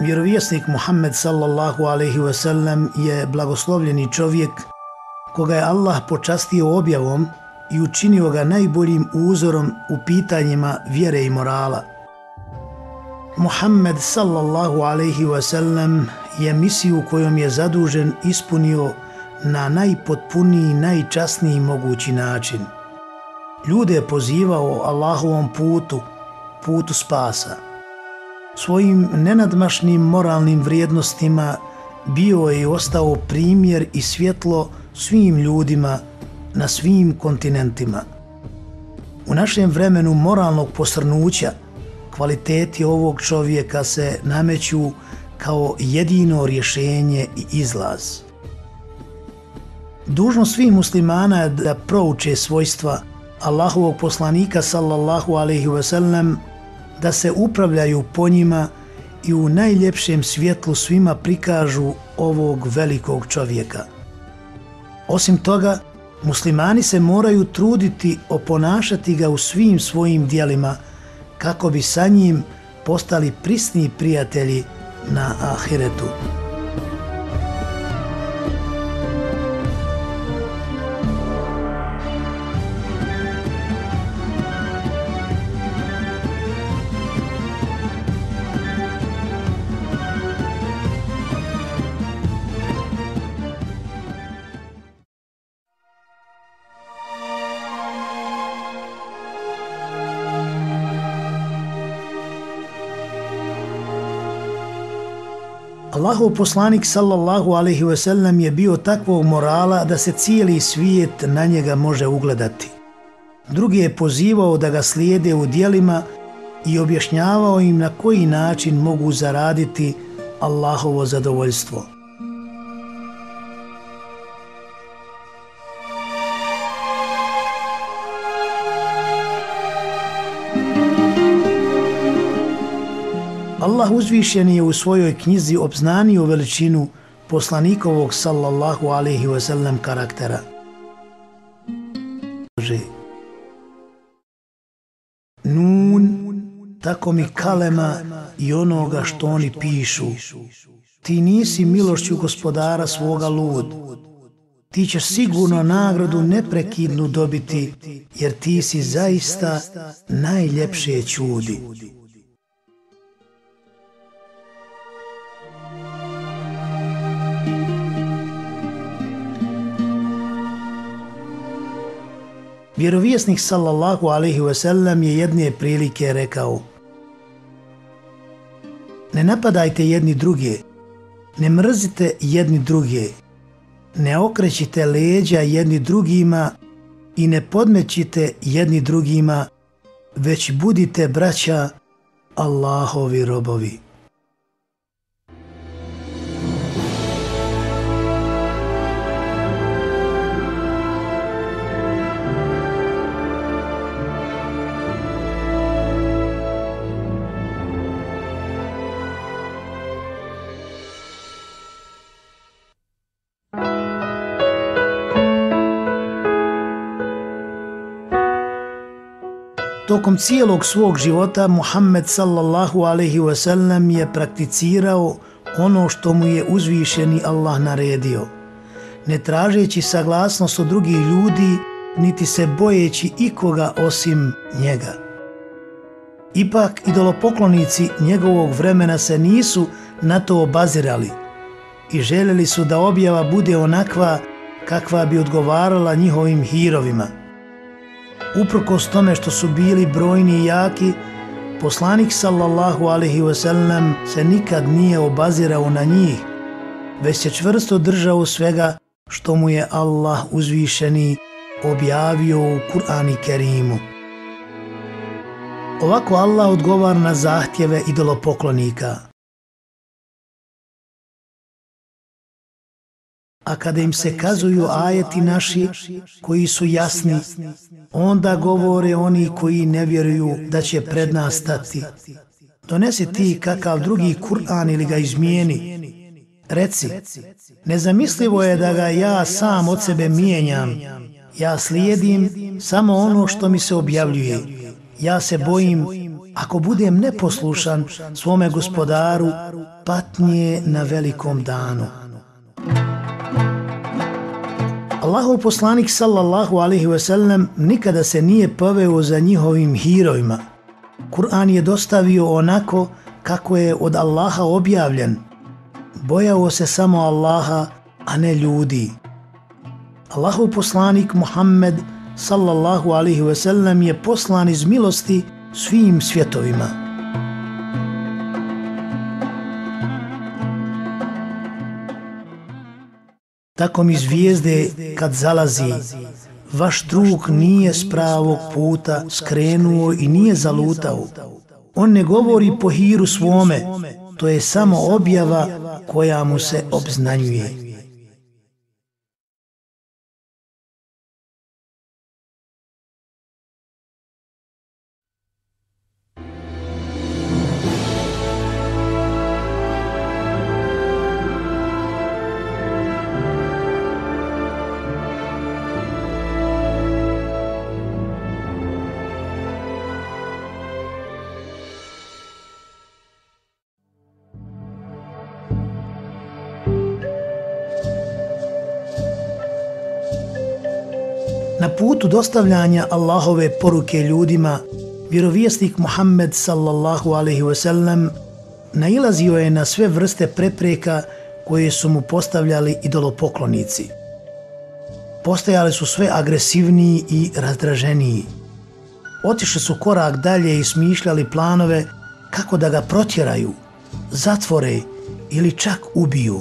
Vjerovjesnik Muhammed sallallahu alaihi ve sellem je blagoslovljeni čovjek koga je Allah počastio objavom i učinio ga najboljim uzorom u pitanjima vjere i morala. Muhammed sallallahu alaihi ve sellem je misiju kojom je zadužen ispunio na najpotpuniji, najčasniji mogući način. Ljude je pozivao Allahovom putu, putu spasa. Svojim nenadmašnim moralnim vrijednostima bio je i ostao primjer i svjetlo svim ljudima na svim kontinentima. U našem vremenu moralnog posrnuća kvaliteti ovog čovjeka se nameću kao jedino rješenje i izlaz. Dužno svih muslimana je da prouče svojstva Allahovog poslanika sallallahu alaihi ve sellem da se upravljaju po njima i u najljepšem svjetlu svima prikažu ovog velikog čovjeka. Osim toga, muslimani se moraju truditi oponašati ga u svim svojim dijelima kako bi sa njim postali prisni prijatelji na ahiretu. Allahov poslanik sallallahu alaihi ve sellem je bio takvog morala da se cijeli svijet na njega može ugledati. Drugi je pozivao da ga slijede u dijelima i objašnjavao im na koji način mogu zaraditi Allahovo zadovoljstvo. Allah uzvišen je u svojoj knjizi obznanio veličinu poslanikovog sallallahu alaihi wa sallam karaktera. Nun, tako mi kalema i onoga što oni pišu. Ti nisi milošću gospodara svoga lud. Ti ćeš sigurno nagradu neprekidnu dobiti, jer ti si zaista najljepše čudi. Vjerovjesnik sallallahu alaihi ve sellem je jedne prilike rekao Ne napadajte jedni druge, ne mrzite jedni druge, ne okrećite leđa jedni drugima i ne podmećite jedni drugima, već budite braća Allahovi robovi. Tokom cijelog svog života Muhammed sallallahu alaihi wa sallam je prakticirao ono što mu je uzvišeni Allah naredio, ne tražeći saglasnost od drugih ljudi, niti se bojeći ikoga osim njega. Ipak idolopoklonici njegovog vremena se nisu na to obazirali i željeli su da objava bude onakva kakva bi odgovarala njihovim hirovima – uprkos tome što su bili brojni i jaki, poslanik sallallahu alaihi wasallam se nikad nije obazirao na njih, već se čvrsto držao svega što mu je Allah uzvišeni objavio u Kur'ani Kerimu. Ovako Allah odgovar na zahtjeve idolopoklonika – A kada im se kazuju ajeti naši koji su jasni, onda govore oni koji ne vjeruju da će pred nas stati. Donesi ti kakav drugi Kur'an ili ga izmijeni. Reci, nezamislivo je da ga ja sam od sebe mijenjam. Ja slijedim samo ono što mi se objavljuje. Ja se bojim ako budem neposlušan svome gospodaru, patnje na velikom danu. Allahov poslanik sallallahu alaihi ve sellem nikada se nije poveo za njihovim hirojima. Kur'an je dostavio onako kako je od Allaha objavljen. Bojao se samo Allaha, a ne ljudi. Allahov poslanik Muhammed sallallahu alaihi ve sellem je poslan iz milosti svim svjetovima. Tako mi zvijezde kad zalazi, vaš drug nije s pravog puta skrenuo i nije zalutao. On ne govori po hiru svome, to je samo objava koja mu se obznanjuje. Na putu dostavljanja Allahove poruke ljudima, vjerovjesnik Muhammed sallallahu alaihi ve sellem nailazio je na sve vrste prepreka koje su mu postavljali idolopoklonici. Postajali su sve agresivniji i razdraženiji. Otišli su korak dalje i smišljali planove kako da ga protjeraju, zatvore ili čak ubiju.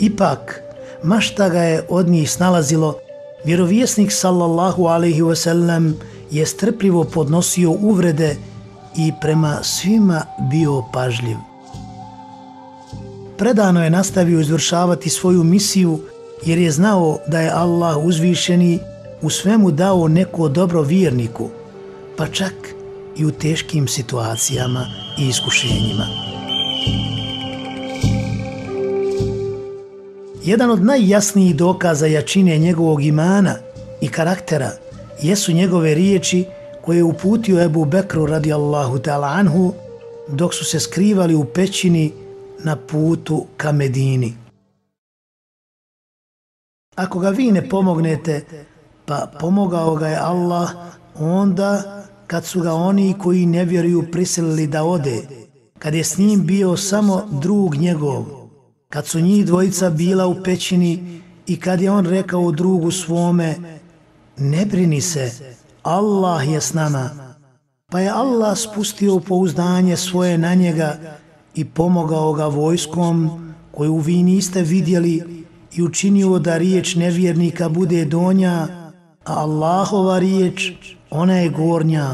Ipak, mašta ga je od njih snalazilo Vjerovjesnik sallallahu alaihi wasallam je strpljivo podnosio uvrede i prema svima bio pažljiv. Predano je nastavio izvršavati svoju misiju jer je znao da je Allah uzvišeni u svemu dao neko dobro vjerniku, pa čak i u teškim situacijama i iskušenjima. Jedan od najjasnijih dokaza jačine njegovog imana i karaktera jesu njegove riječi koje je uputio Ebu Bekru radijallahu ta'ala anhu dok su se skrivali u pećini na putu ka Medini. Ako ga vi ne pomognete, pa pomogao ga je Allah onda kad su ga oni koji ne vjeruju prisilili da ode, kad je s njim bio samo drug njegov, kad su njih dvojica bila u pećini i kad je on rekao drugu svome, ne brini se, Allah je s nama. Pa je Allah spustio pouzdanje svoje na njega i pomogao ga vojskom koju vi niste vidjeli i učinio da riječ nevjernika bude donja, a Allahova riječ, ona je gornja.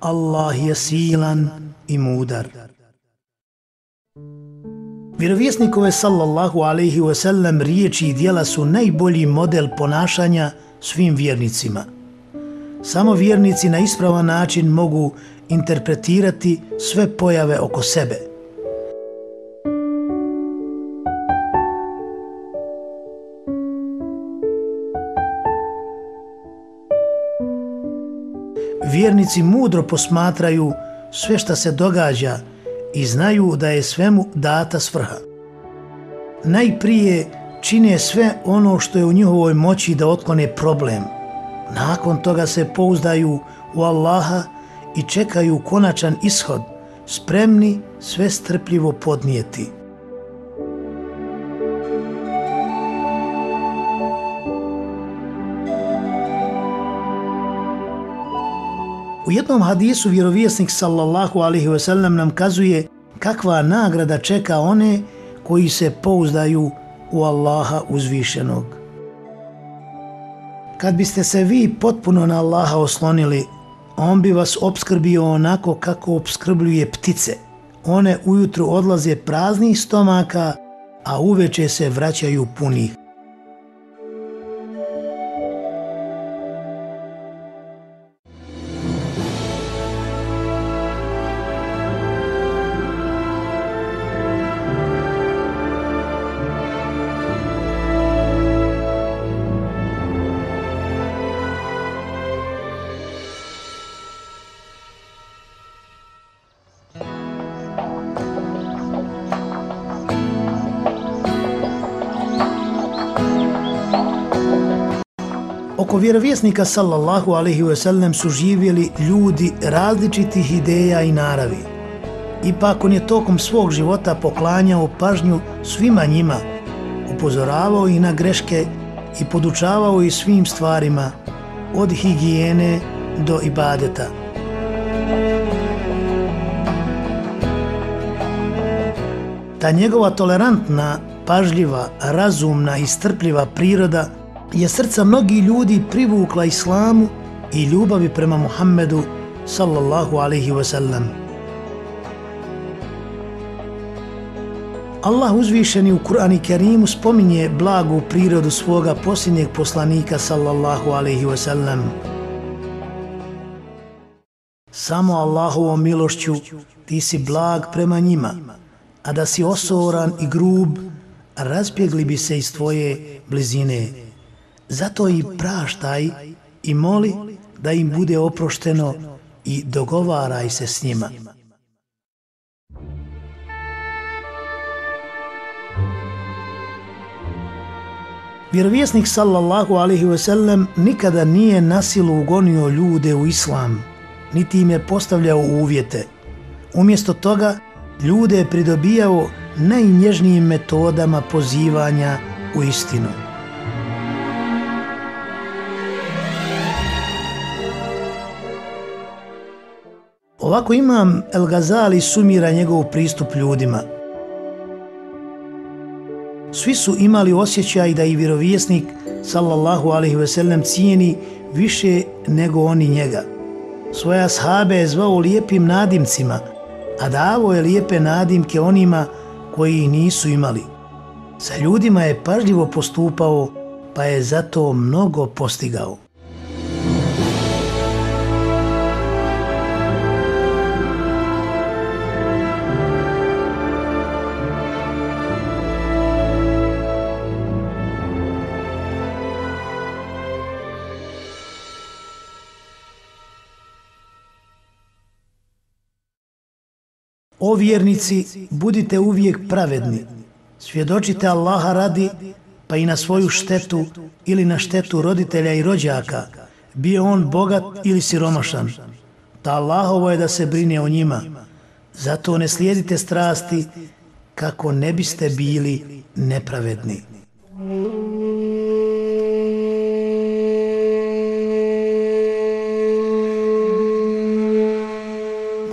Allah je silan i mudar. Vjerovjesnikove sallallahu alaihi wa sallam riječi i dijela su najbolji model ponašanja svim vjernicima. Samo vjernici na ispravan način mogu interpretirati sve pojave oko sebe. Vjernici mudro posmatraju sve što se događa i znaju da je svemu data svrha. Najprije čine sve ono što je u njihovoj moći da otklone problem. Nakon toga se pouzdaju u Allaha i čekaju konačan ishod, spremni sve strpljivo podnijeti. U jednom hadisu vjerovjesnik sallallahu alaihi ve sellem nam kazuje kakva nagrada čeka one koji se pouzdaju u Allaha uzvišenog. Kad biste se vi potpuno na Allaha oslonili, on bi vas obskrbio onako kako obskrbljuje ptice. One ujutru odlaze praznih stomaka, a uveče se vraćaju punih. Oko vjerovjesnika sallallahu alaihi ve sellem su živjeli ljudi različitih ideja i naravi. Ipak on je tokom svog života poklanjao pažnju svima njima, upozoravao ih na greške i podučavao ih svim stvarima, od higijene do ibadeta. Ta njegova tolerantna, pažljiva, razumna i strpljiva priroda je srca mnogi ljudi privukla islamu i ljubavi prema Muhammedu sallallahu alaihi wasallam. Allah uzvišeni u Kur'ani Kerimu spominje blagu prirodu svoga posljednjeg poslanika sallallahu alaihi wasallam. Samo Allahovom milošću ti si blag prema njima, a da si osoran i grub, razbjegli bi se iz tvoje blizine. Zato i praštaj i moli da im bude oprošteno i dogovaraj se s njima. Vjerovjesnik sallallahu alaihi ve sellem nikada nije nasilu ugonio ljude u islam, niti im je postavljao uvjete. Umjesto toga, ljude je pridobijao najnježnijim metodama pozivanja u istinu. Ovako imam El Gazali sumira njegov pristup ljudima. Svi su imali osjećaj da i vjerovjesnik sallallahu alaihi ve sellem cijeni više nego oni njega. Svoja sahabe je zvao lijepim nadimcima, a davo je lijepe nadimke onima koji ih nisu imali. Sa ljudima je pažljivo postupao, pa je zato mnogo postigao. O vjernici, budite uvijek pravedni. Svjedočite Allaha radi, pa i na svoju štetu ili na štetu roditelja i rođaka, bio on bogat ili siromašan. Ta Allahovo je da se brine o njima. Zato ne slijedite strasti kako ne biste bili nepravedni.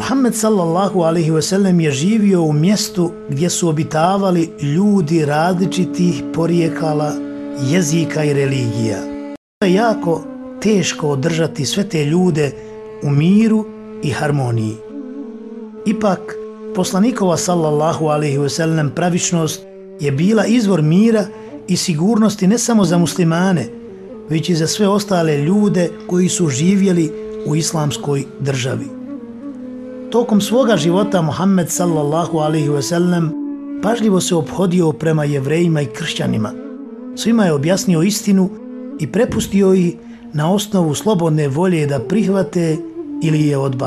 Muhammed sallallahu alaihi ve sellem je živio u mjestu gdje su obitavali ljudi različitih porijekala, jezika i religija. Je jako teško održati sve te ljude u miru i harmoniji. Ipak, poslanikova sallallahu alaihi ve sellem pravičnost je bila izvor mira i sigurnosti ne samo za muslimane, već i za sve ostale ljude koji su živjeli u islamskoj državi. Tokom svoga života Muhammed sallallahu alaihi ve sellem pažljivo se obhodio prema jevrejima i kršćanima. Svima je objasnio istinu i prepustio ih na osnovu slobodne volje da prihvate ili je odba.